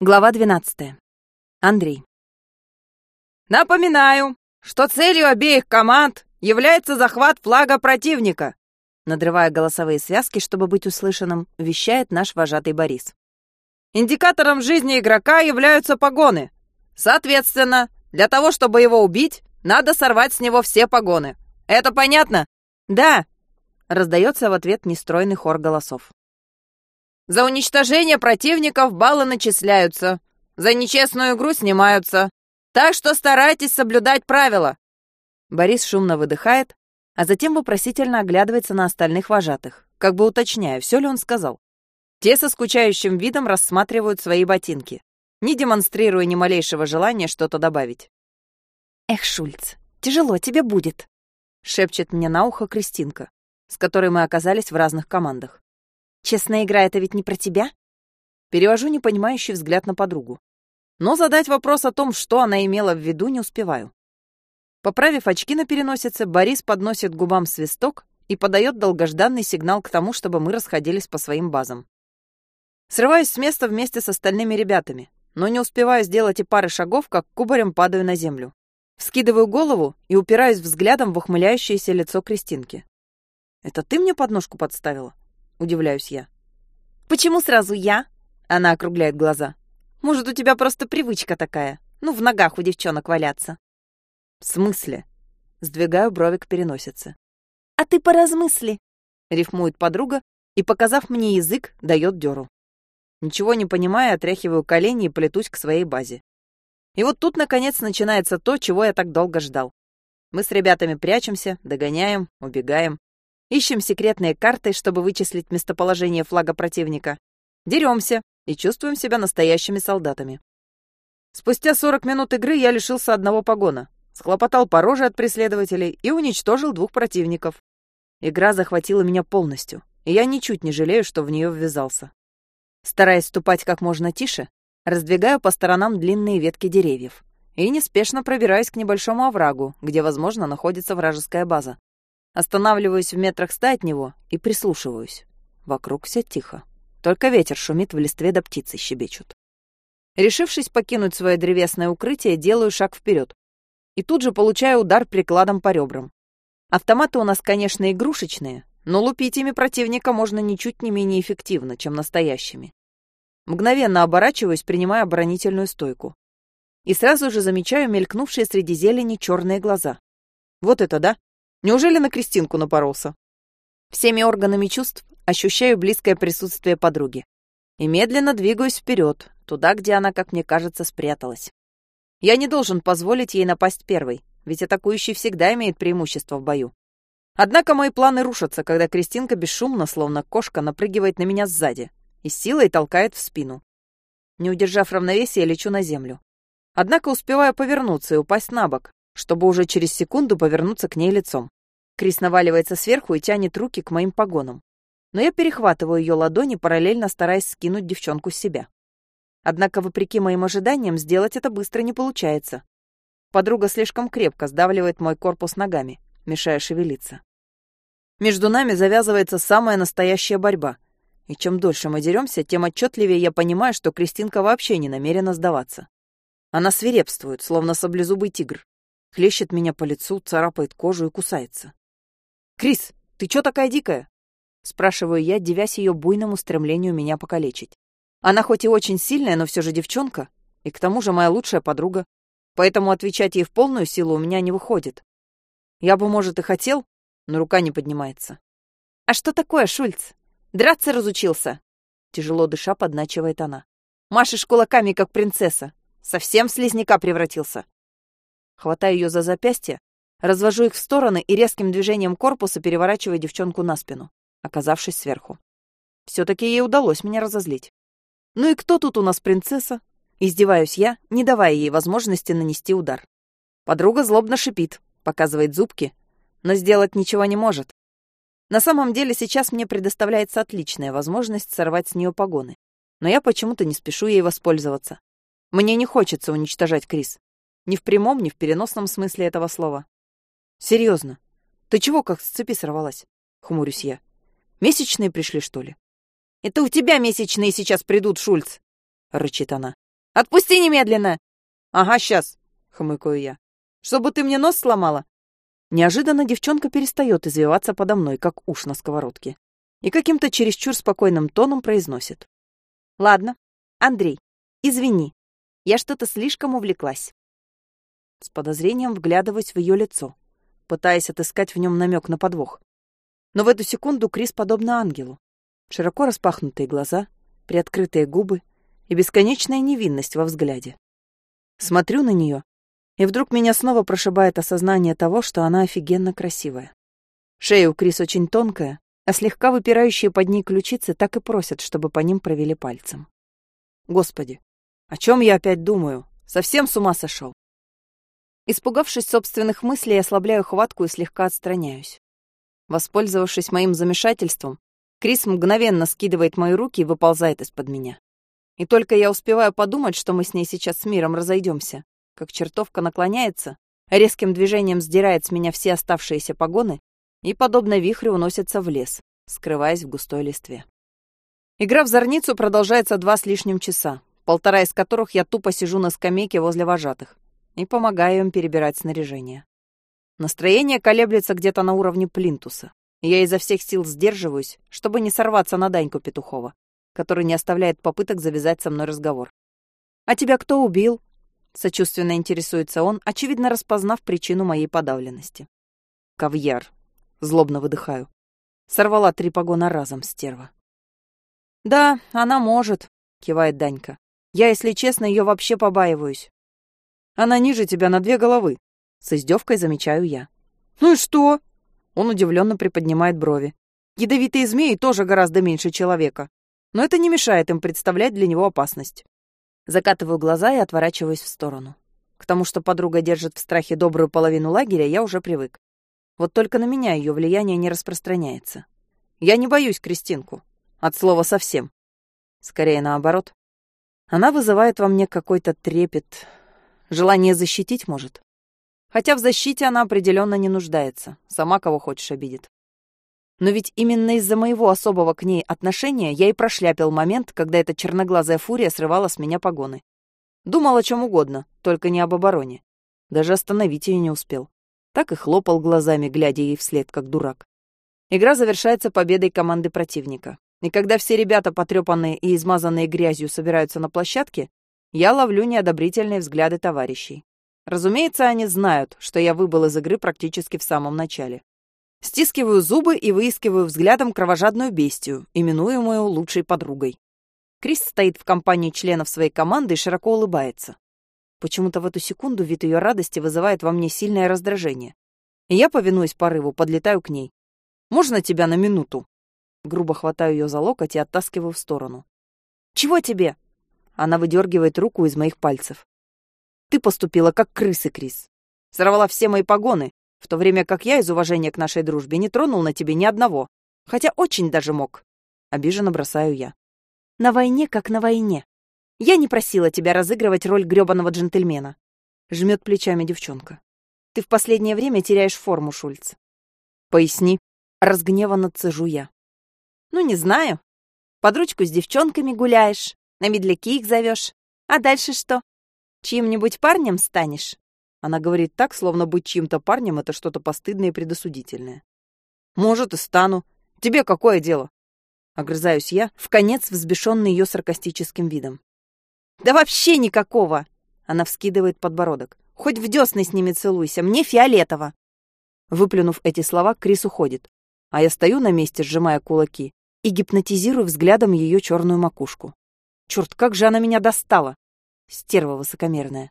Глава 12. Андрей. Напоминаю, что целью обеих команд является захват флага противника, надрывая голосовые связки, чтобы быть услышанным, вещает наш вожатый Борис. Индикатором жизни игрока являются погоны. Соответственно, для того, чтобы его убить, надо сорвать с него все погоны. Это понятно? Да, раздается в ответ нестройный хор голосов. За уничтожение противников баллы начисляются. За нечестную игру снимаются. Так что старайтесь соблюдать правила. Борис шумно выдыхает, а затем вопросительно оглядывается на остальных вожатых, как бы уточняя, все ли он сказал. Те со скучающим видом рассматривают свои ботинки, не демонстрируя ни малейшего желания что-то добавить. «Эх, Шульц, тяжело тебе будет», — шепчет мне на ухо Кристинка, с которой мы оказались в разных командах. Честная игра — это ведь не про тебя?» Перевожу непонимающий взгляд на подругу. Но задать вопрос о том, что она имела в виду, не успеваю. Поправив очки на переносице, Борис подносит губам свисток и подает долгожданный сигнал к тому, чтобы мы расходились по своим базам. Срываюсь с места вместе с остальными ребятами, но не успеваю сделать и пары шагов, как кубарем падаю на землю. Вскидываю голову и упираюсь взглядом в ухмыляющееся лицо Кристинки. «Это ты мне подножку подставила?» — удивляюсь я. «Почему сразу я?» — она округляет глаза. «Может, у тебя просто привычка такая? Ну, в ногах у девчонок валяться». «В смысле?» — сдвигаю брови к переносице. «А ты поразмысли», — рифмует подруга и, показав мне язык, дает дёру. Ничего не понимая, отряхиваю колени и плетусь к своей базе. И вот тут, наконец, начинается то, чего я так долго ждал. Мы с ребятами прячемся, догоняем, убегаем. Ищем секретные карты, чтобы вычислить местоположение флага противника. Деремся и чувствуем себя настоящими солдатами. Спустя 40 минут игры я лишился одного погона, схлопотал по роже от преследователей и уничтожил двух противников. Игра захватила меня полностью, и я ничуть не жалею, что в нее ввязался. Стараясь ступать как можно тише, раздвигаю по сторонам длинные ветки деревьев и неспешно пробираюсь к небольшому оврагу, где, возможно, находится вражеская база. Останавливаюсь в метрах ста от него и прислушиваюсь. Вокруг все тихо. Только ветер шумит в листве да птицы щебечут. Решившись покинуть свое древесное укрытие, делаю шаг вперед. И тут же получаю удар прикладом по ребрам. Автоматы у нас, конечно, игрушечные, но лупить ими противника можно ничуть не менее эффективно, чем настоящими. Мгновенно оборачиваюсь, принимая оборонительную стойку. И сразу же замечаю мелькнувшие среди зелени черные глаза. Вот это да! Неужели на Кристинку напоролся? Всеми органами чувств ощущаю близкое присутствие подруги. И медленно двигаюсь вперед, туда, где она, как мне кажется, спряталась. Я не должен позволить ей напасть первой, ведь атакующий всегда имеет преимущество в бою. Однако мои планы рушатся, когда Кристинка бесшумно, словно кошка, напрыгивает на меня сзади и силой толкает в спину. Не удержав равновесия, лечу на землю. Однако успеваю повернуться и упасть на бок, чтобы уже через секунду повернуться к ней лицом. Крис наваливается сверху и тянет руки к моим погонам. Но я перехватываю ее ладони, параллельно стараясь скинуть девчонку с себя. Однако, вопреки моим ожиданиям, сделать это быстро не получается. Подруга слишком крепко сдавливает мой корпус ногами, мешая шевелиться. Между нами завязывается самая настоящая борьба. И чем дольше мы деремся, тем отчетливее я понимаю, что Кристинка вообще не намерена сдаваться. Она свирепствует, словно саблезубый тигр. Хлещет меня по лицу, царапает кожу и кусается. «Крис, ты чё такая дикая?» Спрашиваю я, девясь ее буйному стремлению меня покалечить. Она хоть и очень сильная, но все же девчонка, и к тому же моя лучшая подруга, поэтому отвечать ей в полную силу у меня не выходит. Я бы, может, и хотел, но рука не поднимается. «А что такое, Шульц? Драться разучился?» Тяжело дыша подначивает она. «Машешь кулаками, как принцесса. Совсем в слизняка превратился. Хватаю ее за запястье, развожу их в стороны и резким движением корпуса переворачиваю девчонку на спину, оказавшись сверху. Все-таки ей удалось меня разозлить. Ну и кто тут у нас принцесса? Издеваюсь я, не давая ей возможности нанести удар. Подруга злобно шипит, показывает зубки, но сделать ничего не может. На самом деле сейчас мне предоставляется отличная возможность сорвать с нее погоны. Но я почему-то не спешу ей воспользоваться. Мне не хочется уничтожать Крис. Ни в прямом, ни в переносном смысле этого слова. Серьезно. Ты чего как с цепи сорвалась? Хмурюсь я. Месячные пришли, что ли? Это у тебя месячные сейчас придут, Шульц, рычит она. Отпусти немедленно!» «Ага, сейчас!» — хмыкаю я. «Чтобы ты мне нос сломала?» Неожиданно девчонка перестает извиваться подо мной, как уж на сковородке, и каким-то чересчур спокойным тоном произносит. «Ладно, Андрей, извини, я что-то слишком увлеклась». С подозрением вглядываюсь в ее лицо, пытаясь отыскать в нем намек на подвох. Но в эту секунду Крис подобна ангелу. Широко распахнутые глаза, приоткрытые губы и бесконечная невинность во взгляде. Смотрю на нее и вдруг меня снова прошибает осознание того, что она офигенно красивая. Шея у Крис очень тонкая, а слегка выпирающие под ней ключицы так и просят, чтобы по ним провели пальцем. Господи, о чем я опять думаю? Совсем с ума сошел. Испугавшись собственных мыслей, ослабляю хватку и слегка отстраняюсь. Воспользовавшись моим замешательством, Крис мгновенно скидывает мои руки и выползает из-под меня. И только я успеваю подумать, что мы с ней сейчас с миром разойдемся, как чертовка наклоняется, резким движением сдирает с меня все оставшиеся погоны и, подобно вихрю, уносится в лес, скрываясь в густой листве. Игра в зорницу продолжается два с лишним часа, полтора из которых я тупо сижу на скамейке возле вожатых и помогаю им перебирать снаряжение. Настроение колеблется где-то на уровне плинтуса, я изо всех сил сдерживаюсь, чтобы не сорваться на Даньку Петухова, который не оставляет попыток завязать со мной разговор. «А тебя кто убил?» Сочувственно интересуется он, очевидно распознав причину моей подавленности. Кавьяр. Злобно выдыхаю. Сорвала три погона разом, стерва. «Да, она может», — кивает Данька. «Я, если честно, ее вообще побаиваюсь». «Она ниже тебя на две головы», — с издевкой замечаю я. «Ну и что?» Он удивленно приподнимает брови. «Ядовитые змеи тоже гораздо меньше человека, но это не мешает им представлять для него опасность. Закатываю глаза и отворачиваюсь в сторону. К тому, что подруга держит в страхе добрую половину лагеря, я уже привык. Вот только на меня ее влияние не распространяется. Я не боюсь Кристинку. От слова совсем. Скорее наоборот. Она вызывает во мне какой-то трепет. Желание защитить, может. Хотя в защите она определенно не нуждается. Сама кого хочешь обидит. Но ведь именно из-за моего особого к ней отношения я и прошляпил момент, когда эта черноглазая фурия срывала с меня погоны. Думал о чем угодно, только не об обороне. Даже остановить ее не успел. Так и хлопал глазами, глядя ей вслед, как дурак. Игра завершается победой команды противника. И когда все ребята, потрепанные и измазанные грязью, собираются на площадке, я ловлю неодобрительные взгляды товарищей. Разумеется, они знают, что я выбыл из игры практически в самом начале. Стискиваю зубы и выискиваю взглядом кровожадную бестию, именуемую лучшей подругой. Крис стоит в компании членов своей команды и широко улыбается. Почему-то в эту секунду вид ее радости вызывает во мне сильное раздражение. И я, повинуясь порыву, подлетаю к ней. «Можно тебя на минуту?» Грубо хватаю ее за локоть и оттаскиваю в сторону. «Чего тебе?» Она выдергивает руку из моих пальцев. «Ты поступила как крысы, Крис. Сорвала все мои погоны, в то время как я из уважения к нашей дружбе не тронул на тебе ни одного, хотя очень даже мог. Обиженно бросаю я. На войне, как на войне. Я не просила тебя разыгрывать роль грёбаного джентльмена. Жмет плечами девчонка. Ты в последнее время теряешь форму, Шульц. Поясни. Разгневанно цежу я. Ну, не знаю. Под ручку с девчонками гуляешь, на медляки их зовешь. А дальше что? Чьим-нибудь парнем станешь? Она говорит так, словно быть чьим-то парнем — это что-то постыдное и предосудительное. «Может, и стану. Тебе какое дело?» Огрызаюсь я, в конец взбешенный ее саркастическим видом. «Да вообще никакого!» Она вскидывает подбородок. «Хоть в десны с ними целуйся, мне фиолетово!» Выплюнув эти слова, Крис уходит, а я стою на месте, сжимая кулаки, и гипнотизирую взглядом ее черную макушку. Черт, как же она меня достала! Стерва высокомерная.